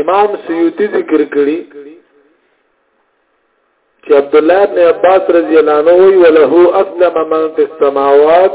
امام سیوطی ذکر کړي چې عبد الله بن عباس رضی الله عنه وی وله اسلم من في السماوات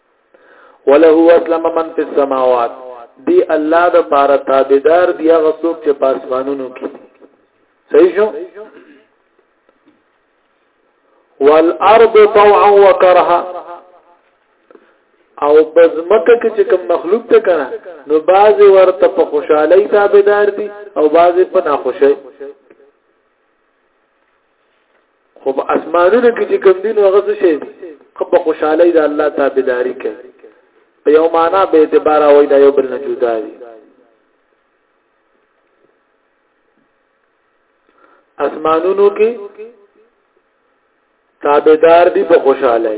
وله اسلم من فی السماوات دی الله د پاره تابعدار دی هغه څوک چې په اسمانونو کې صحیح شو والارض طوعا وكرها او بزمکه کې چې کوم مخلوق ته کنه نو باز ورته په خوشحالي تابعدار دي او باز په ناخوشي خو په اسمانونو کې چې کوم دین هغه څه شي خو په خوشحالي د الله تابعداري کوي په یو معنا به اعتبار وای دا یو بل نه جدا دي اسمانونو کې تابعدار دي په خوشحالي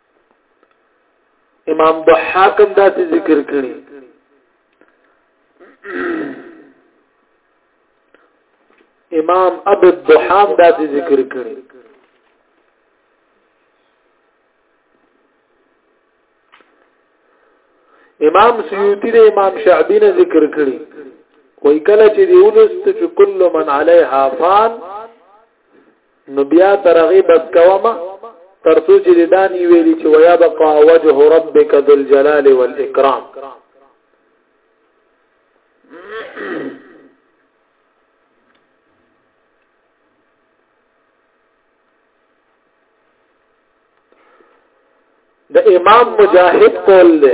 امام ضحاک هم دا ذکر کړی امام ابو الضحام دا ذکر کړی امام سیوطی د امام شعبی نه ذکر کړی وای کله چې دی ولست چې کل من علیها فان نو بیا ترغه بس کوما ترڅو چې د دانی ویلي چې ویا بقا وجه ربک ذل جلال والاکرام د امام مجاهد قول له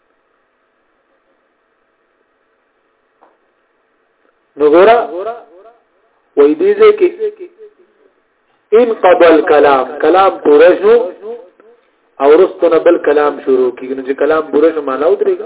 نو ګورا وې دې دې کې ان قبل کلام کلام پوره شو او رستنه بل کلام شروع کیږي نو چې کلام پوره شو معنا ودرېږي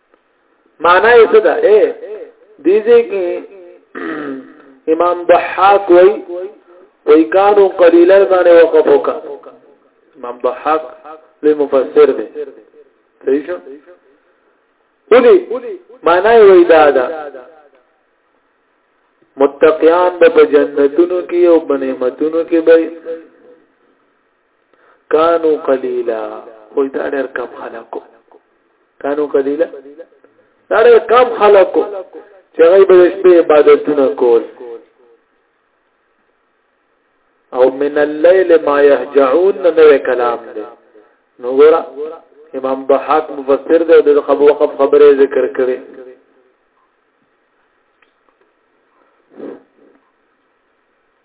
معنا یې څه ده اے دیږي کې امام ضحاک وای وای کانو قلیلا باندې وقف وکا امام ضحاک لوی مفسر دی صحیح شو ولي معنا یې وای دا ده متقیان به په جنتونو کې او بنعمتونو کې به کانو قلیلا خو دا ډېر کم خلکو کانو قلیلا دا ډېر کم خلکو چې هغه به شپې عبادتونه کول او من الليل ما يهجعون نو کلام دی نو ګورا امام ضحاک مفسر دی د خبر وقف خبره ذکر کړي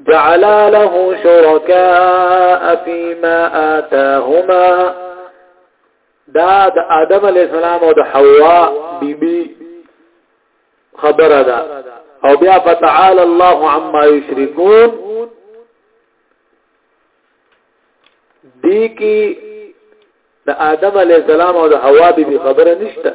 جعل له شركاء فيما آتاهما دا د آدم علی السلام او د حوا بیبي خبره ده او بیا فتعال الله عما یشرکون دی کی د آدم علی السلام او د حوا بیبي خبره نشته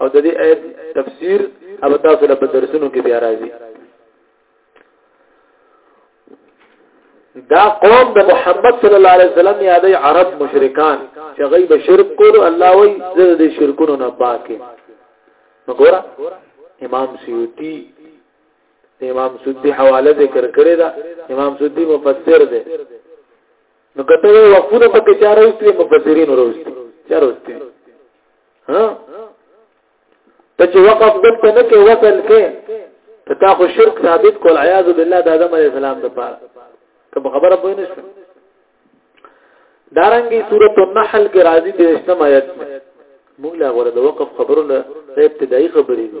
او د دې آیت تفسیر اب تاسو له درسونو کې بیا راځي دا قوم د محمد صلی الله علیه وسلم یادې عرب مشرکان چې غیب شرک کول الله وی زه د شرکونو نه پاکه وګوره امام سیوطی امام سیوطی حواله ذکر کړی دا امام سیوطی مفسر دی نو کته وی وقفونه پکې چاره اوستي مفسرین وروستي چاره اوستي ها ته چې وقف دلته نه کې وصل کې ته تا خو شرک ثابت کول عیاذ بالله د آدم علی السلام د پاره ته خبره پوه نه شو دارنګي سورۃ النحل کې راځي د اسلام آیت موږ لا غره د وقف خبرونه ابتدایي خبرې دي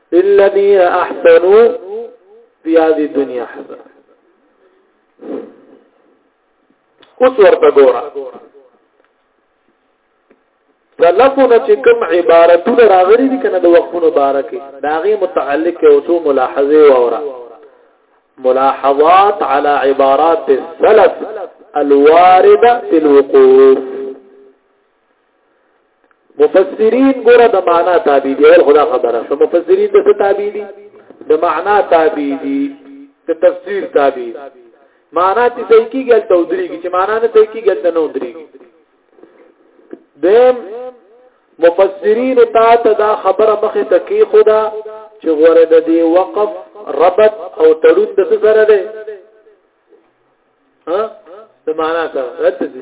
للذین احسنوا فی هذه الدنيا حسنه اوس ورته ګوره سلفونه چې کوم عبارتونه راغلي دي کنه د وقفونو بارکه دا غي متعلق او سو ملاحظه وره ملاحظات على عبارات السلف الوارده في الوقوف مفسرین ګوره د معنا تابع دي ول خدا خبره شو مفسرین د څه تابع دي د معنا تابع دي د تفسیر تابع معنا چې صحیح کیږي ته ودرېږي چې معنا نه صحیح کیږي ته نه ودرېږي دیم مفسرین تا ته دا خبره مخه تکي خدا چې غوړه د دې وقف ربط او تړون د څه سره ده ها د معنا سره رد دي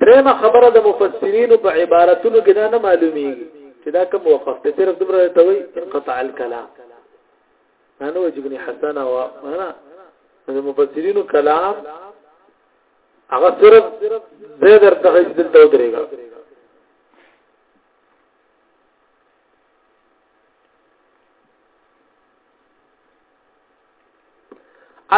درېمه خبره د مفسرینو په عبارتونو کې دا نه معلومیږي چې دا کوم وقف ته صرف دومره ته وي انقطع الكلام انا وجبني حسن او انا د مفسرینو کلام هغه صرف زه درته هیڅ دلته ودرېږم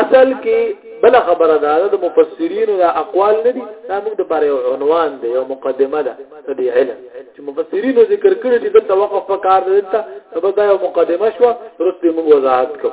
اصل کې بل خبره ده د مفسرین او اقوال نه دي دا موږ د باره یو عنوان دی یو مقدمه ده د دې علم چې مفسرین ذکر کړی چې دلته وقف په کار دی ته نو دا یو مقدمه شو ورته موږ وضاحت کوو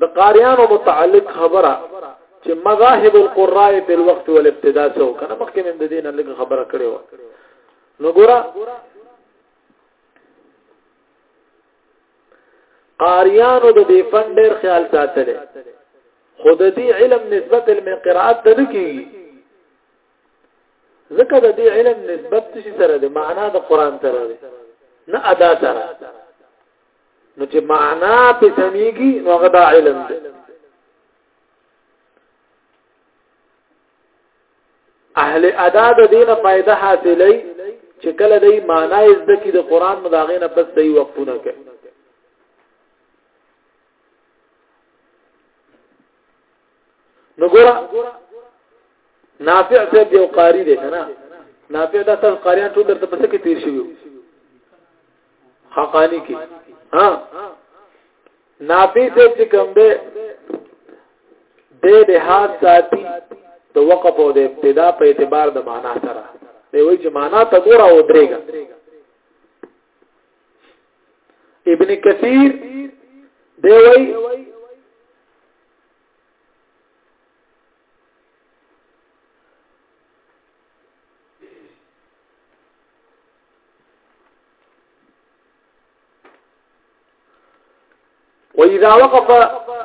د قاریانو متعلق خبره چې مذاهب القراء په الوقت والابتداء سو کنه مخکې من د دین لږ خبره کړې و نو ګورا قاریانو د دې فن ډېر خیال ساتل خود دې علم نسبت علم قراءت ته کیږي ځکه د دې علم نسبت شي سره د معنا د قران سره نه ادا سره نو چې معنا په سميږي نو هغه دا علم دی اهل ادا د دینه فائدہ حاصلې چې کله دې معنا زده کی د قران مداغې نه پس دې وقفونه کوي نو ګور نافع صاحب یو قاری دی کنه نافع دا تاسو قاریان ټول درته پسې کې تیر شوی حقانی کې ها نافی سے چې کوم ده د لحاظ ساتي د وقف او د ابتدا په اعتبار د معنا سره دی وایي چې معنا ته ګوره او درېګا ابن کثیر دی وایي وإذا وقف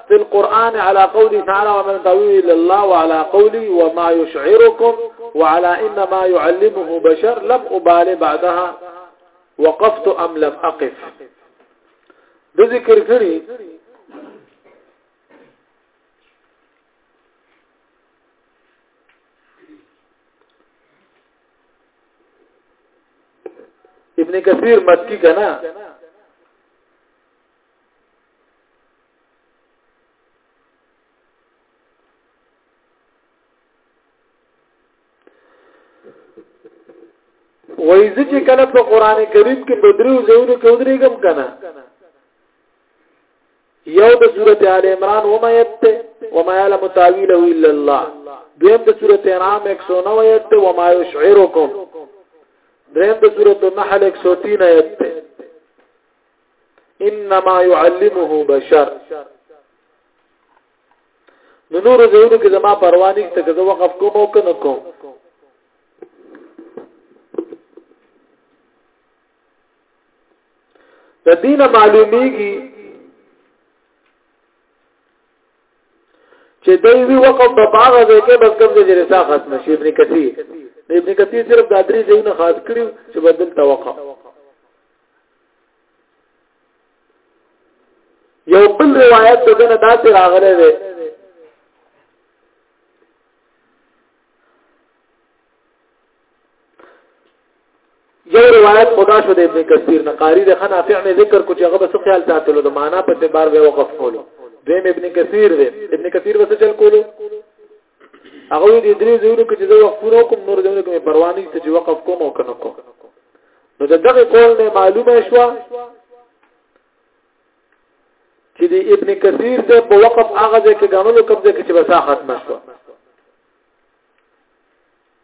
في القرآن على قوله تعالى ومن تأويه إلى الله وعلى قوله وما يشعركم وعلى إنما يعلمه بشر لم أبالي بعدها وقفت أم لم أقف بذكر كري ابن کثیر مکی کنا وایزه چې کله په قران کریم کې بدرو زیونو کې ودرېګم کنه یو د سورته آل عمران و ما یت و ما یعلم تاویله الا الله دویم د سورته انعام 109 یت و ما یشعرکم دریم د سورته نحل 103 یت انما يعلمه بشر نو نور زیرو کې زما پروا نه ته که وقف کوم او کنه کوم د دین معلومیږي چې دوی وی وقف په باغ ځای کې بس کوم ځای رسا ختم شي ابن کثیر ابن کثیر صرف دا درې ځایونه خاص کړی چې بدل توقع یو بل روایت دغه داسې راغلی دی یو روایت خدا شو د ابن کثیر نه قاری د خنافع نه ذکر کو چې هغه بس خیال ساتلو د معنا په اعتبار به وقف کولو دیم ابن کثیر دی ابن کثیر بس چل کولو هغه د درې زورو کې چې زه وقف کوم نور دونه کوم پرواني ته چې وقف کوم او کنه کوم نو دغه قول نه معلومه شو چې د ابن کثیر د په وقف هغه ځکه غنلو کوم ځکه چې بسا ختمه شو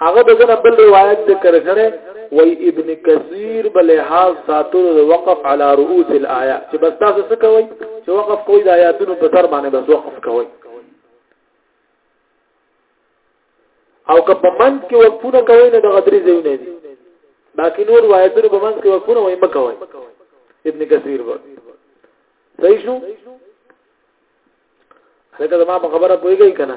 هغه دغه بل روایت ذکر کړي وای ابن کثیر بل حال ساتل وقف على رؤوس الايه چې بس تاسو څه کوي چې وقف کوی د آیاتونو په سر باندې بس وقف کوی او که په من کې وقفونه کوي نه د غدري ځایونه دي باقي نور روایتونه په من کې وقفونه وایي مکوي ابن کثیر و صحیح شو هغه زما په خبره پويږي کنه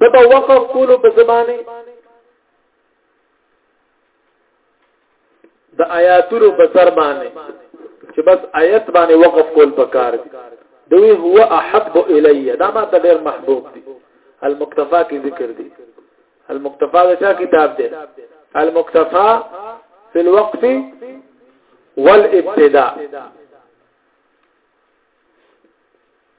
د په وقف کولو په زمانه د آیاتونو په سر باندې چې بس آیت باندې وقف کول پکار دي دوی هو احب الی دا ما ته ډیر محبوب دي المکتفا کی ذکر دي المکتفا دا چا کتاب دی المکتفا فی الوقف والابتداء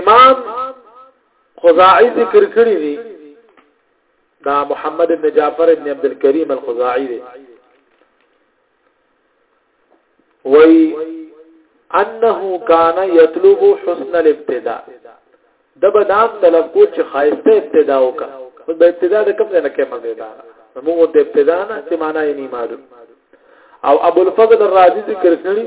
امام خزاعی ذکر کړی دی دا محمد ابن جعفر ابن عبد الكريم الخزاعي دی وی انه کان یطلب حسن الابتداء د بدام طلب کو چې خایسته ابتدا وکا خو د ابتدا د کوم نه کې مزه دا موږ د ابتدا نه چې معنا یې نه معلوم او ابو الفضل الرازی ذکر کړی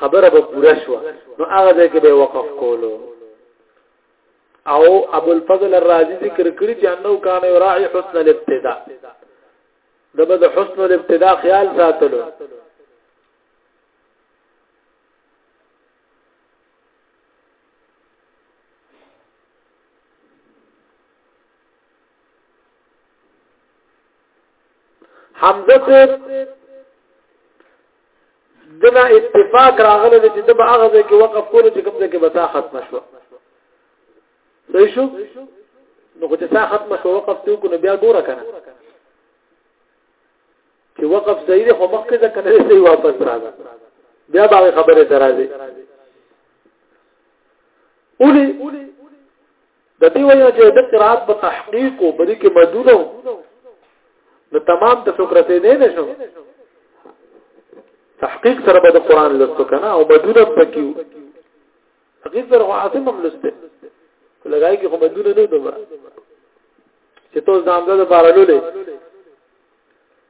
خبره به پوره شو نو هغه ځای کې به وقف کولو او ابو الفضل الرازي ذکر کړی چې انه کان یراعي حسن الابتداء دغه د حسن الابتداء خیال ساتلو حمزه سے دنا اتفاق راغله چې د به هغه ځای کې وقف کول چې کوم ځای کې بتا ختم شو صحیح شو نو چې تا ختم شو وقف ته کو نو بیا ګوره کنه چې وقف صحیح دی خو مخکې ځکه نه صحیح واپس راځه بیا به خبره ترازی اولی د دې وجه چې د قرات په تحقیق او بری کې مدونه نو تمام ته څوک رسیدې نه شو تحقیق سره به د قران لوستو کنه او مدونه پکې تحقیق سره عاصم هم لسته لګای کې خو مدونه نه دومره چې تاسو ځان د بارلولې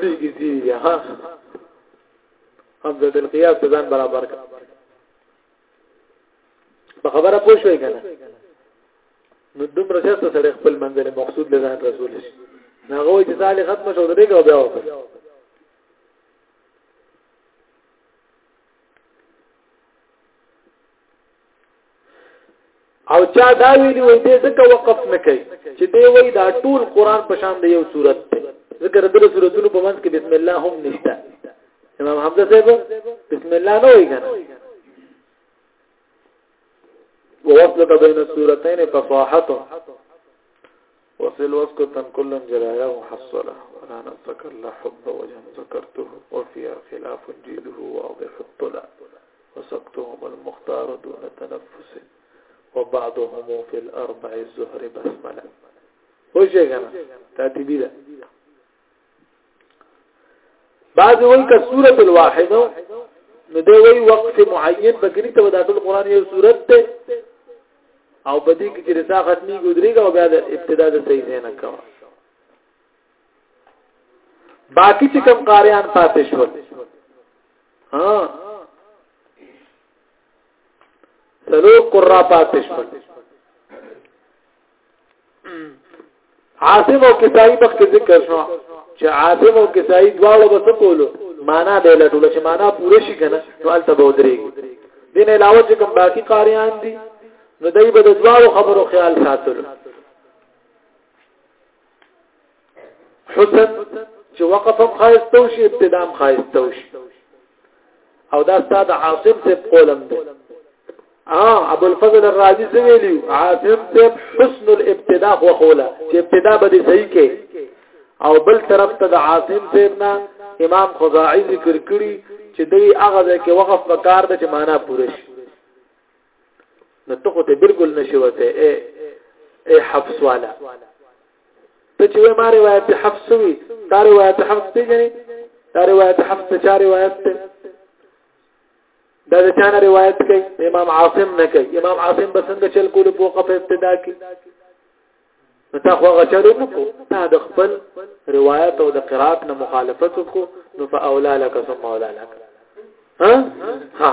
دې کې دي یا ها هم د القياس ځان برابر کړ په خبره پوه شوي کنه نو دومره څه سره خپل منځل مقصود له ځان رسول شي هغه چې تعالی ختم شو درې کو بیا وکړ او چا دا ویلی وای دې ځکه وقف نه کوي چې دې وای دا ټول قران په شان دی یو صورت دی ځکه دغه صورتونو په منځ کې بسم الله هم نشته امام حمزه صاحب بسم الله نه وایي کنه ووصلك بين السورتين فصاحته وصل واسكتا كل جلاياه حصله ولا نسك الله حب وجه ذكرته وفيها خلاف جيده واضح الطلع وسقتهم المختار دون تنفس وبعضهم في الاربع الزهر بسمله وشه کنه ترتیبی ده بعض وی که سورة الواحده نو دی وی وقت معین بګری ته د ټول قران یو سورت ده او په دې کې چې رسا ختمي ګذريږي او بیا د ابتدا د صحیح نه کوي باقی چې کم قاریان پاتې شول ها سلو قرا پاتې شول عاصم او کسائی مخکې ذکر شو چې عاصم او کسائی دواړو بس کولو معنا به لټول چې معنا پوره شي کنه نو البته به ودرېږي دین علاوه چې کوم باقی قاریان دي نو دای په دواړو خبرو خیال ساتلو حسن چې وقف هم خایسته او شي ابتدا هم خایسته او شي او دا استاد عاصم سے قولم دی اه ابو الفضل الرازي څه ویلی عاصم سے حسن الابتداء خو خوله چې ابتدا به صحیح کې او بل طرف ته د عاصم سیبنا امام خزاعی ذکر کړی چې دوی هغه ځای کې وقف وکړ د چې معنا پوره شي نو ته خو ته بالکل نشي وته اے اے حفص والا ته چې ما روایت حفص وی دا روایت حفص پیژنې دا روایت حفص ته چا روایت ته دا د چانه روایت کوي امام عاصم نه کوي امام عاصم بسنګ چل کول په وقف ابتدا کې نو تا خو غچلو نکو تا د خپل روایت او د قرات نه مخالفت کو نو فاولا لك ثم اولا لك ها ها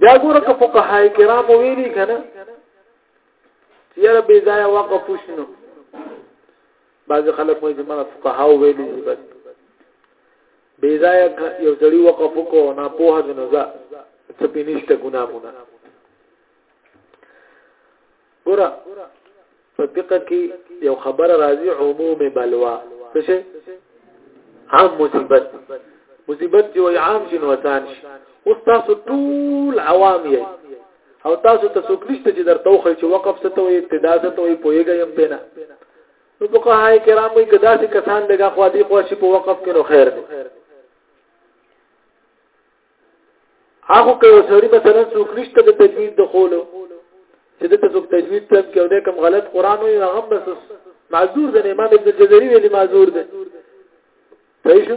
بیا ګوره که فقهای کرام ویلي کنه چې یاره بې ځای وقف وشنو بعض خلک مې زموږ فقها ویلي دي بس بې ځای یو ځړی وقف کو نه په هغه نه ځه څه پینشته ګناه مونږ ګوره په فقه کې یو خبر راځي عموم بلوا څه شي عام مصیبت مصیبت چې وای عام شي نو آسان شي اوس تاسو ټول عوام یې او تاسو ته څوک نشته چې درته وخی چې وقف څه ته وي ابتدا څه ته وي پوهیږئ هم پېنه نو په قهای کرام وي کدا سي کسان دغه خو دې خوشي په وقف کې نو خیر دی هغه که یو سړی مثلا څوک نشته د تجوید د خولو چې د څوک تجوید تم کې او د کوم غلط قران وي هغه بس معذور دی امام ابن جزري ویلي معذور دی صحیح شو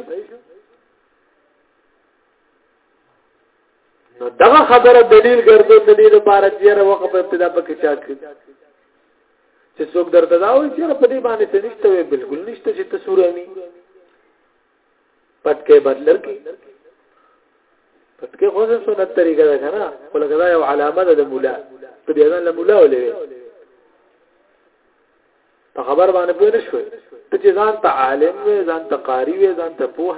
نو دغه خبره دلیل ګرځو د دې لپاره چې را وقف ابتدا پکې چا کړ چې څوک درته دا وایي چې په دې باندې څه نشته وي بالکل نشته چې ته سورامي پټکې بدلر کې پټکې خو څه سنت طریقه ده کنه ولکه دا یو علامه ده د مولا ته بیا ځان له مولا ولې په خبر باندې پوه نه شوې ته چې ځان ته عالم وې ځان ته قاری وې ځان ته پوه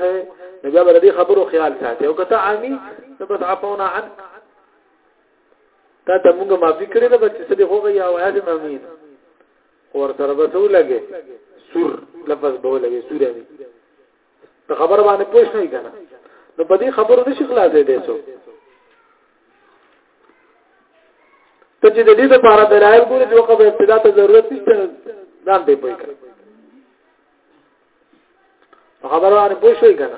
نو بیا به دې خبرو خیال ساتي او کته عامي نو بس عفونا عن تا ته موږ معافي کړې ده چې څه دې هوغه یا وایې مامین اور سره بسو لګي سور لفظ به لګي سور دی ته خبر باندې پوښ نه کنه نو په دې خبرو نشي خلاصې دی سو ته چې د دې لپاره دلایل ګورې چې وقفه ابتدا ته ضرورت نشته ځان دې پوي کړ خبر باندې پوښوي کنه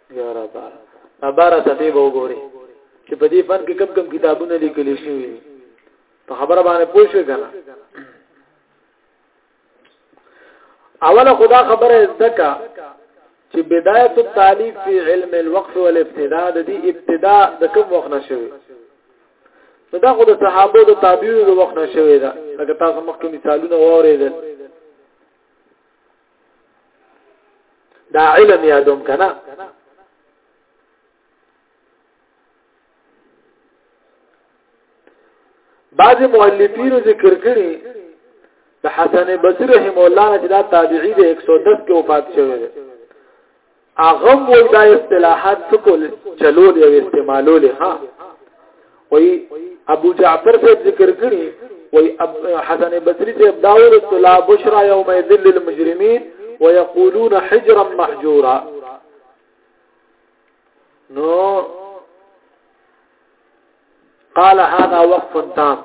یا رب دا بار صفحه به وګوري چې په دې فن کې کم کم کتابونه لیکل شوي په خبره باندې پوه شو کنه اوله خدا خبره زکه چې بدايت التعلیف فی علم الوقف والابتداء د دې ابتداء د کوم وخت نشوي نو دا خو د صحابه د تابعینو د وخت نشوي دا لکه تاسو مخکې مثالونه واورېدل دا علم یادوم کنه بعض مؤلفینو ذکر کړي د حسن بصری رحم الله نه دا تابعی د 110 کې وفات شوی دی هغه وای دا اصطلاحات څه کول چلول او استعمالول ها وای ابو جعفر سے ذکر کړي وای حسن بصری سے داول طلا بشرا یوم یذل المجرمین ويقولون حجرا محجورا نو قال هذا وقف تام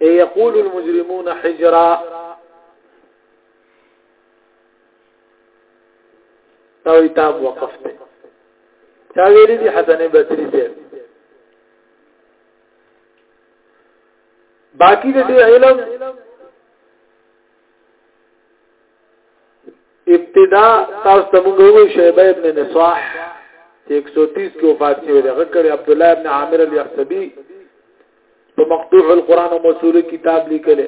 يقول المجرمون حجرا دا وی تاب وقف دی دا ویلی دی حسن بصری دی باقی د دې علم ابتدا تاسو ته موږ وی شیبه ابن نصاح 130 کې وفات شوی دی غکر عبد الله ابن عامر الیحسبی په مقطوع القرآن او موصول کتاب لیکل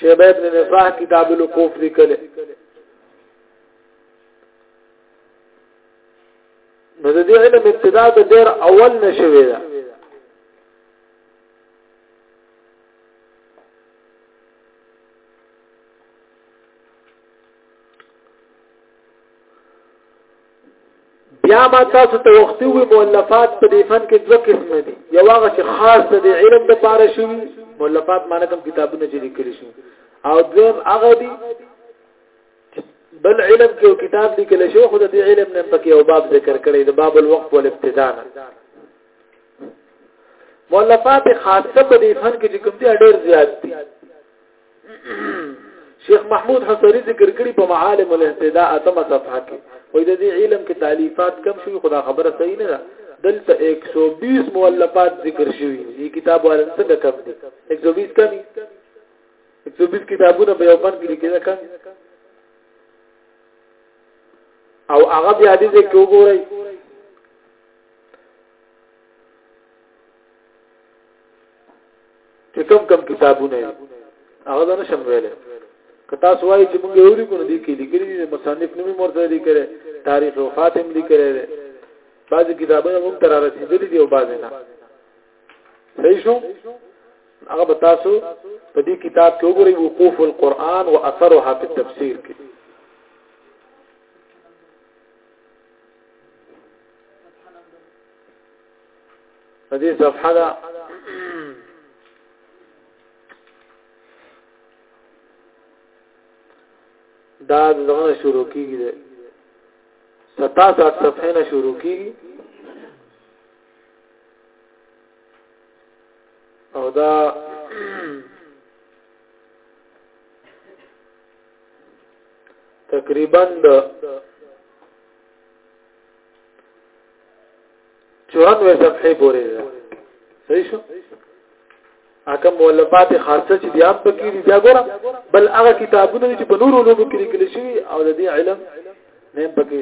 شیخ بیت نے نفاح کتاب الوقوف لیکل نو د دې علم ابتدا د ډیر اول نشوي ده بیا ما تاسو ته وختي وي مؤلفات په دې فن کې دوه قسم دي یو هغه چې خاص د علم لپاره شي مؤلفات معنی کوم کتابونه چې لیکل شي او دویم هغه دي بل علم کې یو کتاب لیکل شي خو د دې علم نه پکې یو باب ذکر کړی د باب الوقف والابتداء مؤلفات خاصه په دې فن کې چې کوم دي ډېر زیات دي شیخ محمود حسری ذکر کړی په معالم الاهتداء اتمه صفحه کې وې د دې علم کې تالیفات کم شوی خدا خبره صحیح نه ده دلته 120 مؤلفات ذکر شوی دي کتاب ولن څنګه کم دي 120 کمی 120 کتابونه په یو بند کې لیکل کم او هغه بیا دې کې وګورئ چې کم کم کتابونه هغه دا نشم ویلې که تاسو وایي چې موږ یو لیکو دي کې لیکلي دي مصنف نومي مرته دي کړي تاریخ او خاتم دي کړي بعضی کتابونه موږ تر رسیدلې دي او بعضی نه صحیح شو هغه به تاسو په دې کتاب کې وګورئ وقوف القرآن واثرها في التفسير کې فدي صفحه ده دا دغه شروع کیږي ده 67 صفحه نه شروع کیږي او دا تقریبا د 94 صفحه پورې ده صحیح شو اکه مولفات خاصه چې بیا په کې دي بیا ګوره بل هغه کتابونه چې په نورو علومو کې لیکل شوی او د دې علم نه پکې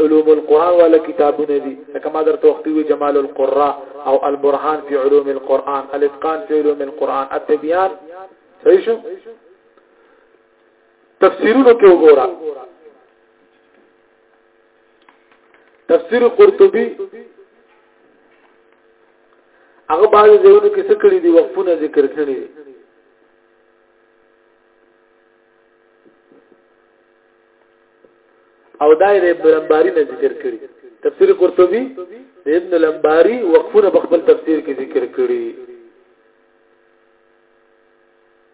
علوم القرآن ولا کتابونه دي کما درته وخت وی جمال القراء او البرهان في علوم القرآن الاتقان في علوم القرآن التبيان صحیح شو تفسیرونو کې وګوره تفسیر قرطبی هغه باندې ځایونو کې څه کړی دی وقفونه ذکر کړی دی او دا یې ابن لمباری نه ذکر کړی تفسیر قرطبی د ابن لمباری وقفونه په خپل تفسیر کې ذکر کړی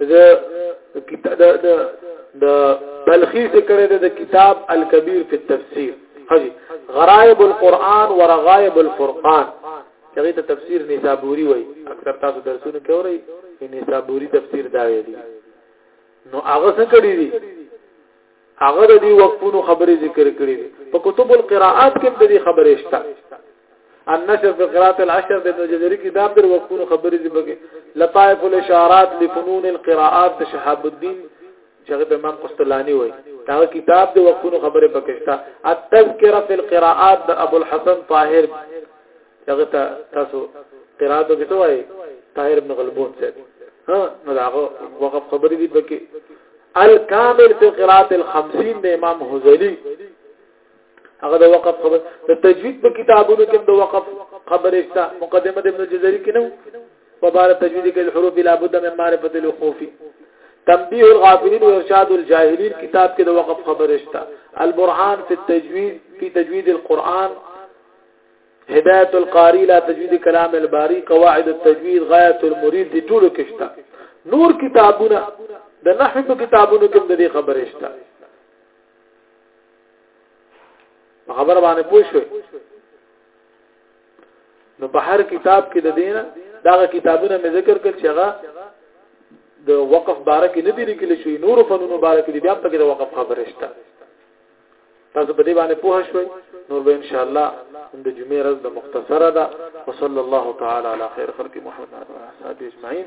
د کتاب د د بلخی ذکر د کتاب الکبیر فی التفسیر حجی غرائب القرآن ورغائب الفرقان چغی ته تفسیر نسابوری وای اکثر تاسو درسونه کوي نسابوری تفسیر دا ویلی نو هغه څه کړی دي هغه د دې وقفونو خبرې ذکر کړې دي په کتب القراءات کې د دې خبرې شته النشر في قراءة العشر د ابن جزري کتاب در وقفونو خبرې دي بګي لطائف الاشارات لفنون القراءات شهاب الدين جغه به امام قسطلاني وای دا کتاب د وقفونو خبرې پکې شته التذکرہ في القراءات د ابو الحسن طاهر دغه تاسو قرات کې څه وایي طاهر ابن غلبون څه ها نو داغه وقف خبرې دي پکې الکامل فی قرات الخمسین د امام حزیلی هغه د وقف خبر د تجوید په کتابونو کې د وقف خبره شته مقدمه د ابن جزری کې نو په بار تجوید کې الحروف لا بد من معرفت الخوفی تنبیه الغافلین و ارشاد الجاهلین کتاب کې د وقف خبره شته البرهان فی التجوید فی تجوید القرآن هدايت القاری لا تجوید کلام الباری قواعد التجوید غایت المرید دي ټولو کې شته نور کتابونه د نحو په کتابونو کې د دې خبرې شته خبر باندې پوه شو نو په هر کتاب کې د دین دا کتابونه مې ذکر کړ چې هغه د وقف باره کې نه دي لیکل شوی نور فنونو باره کې بیا په کې د وقف خبرې شته تاسو په دې باندې پوه شئ نور به ان شاء الله د جمعې ورځ د مختصره ده وصلی الله تعالی علی خیر خلق محمد و اصحابہ اجمعین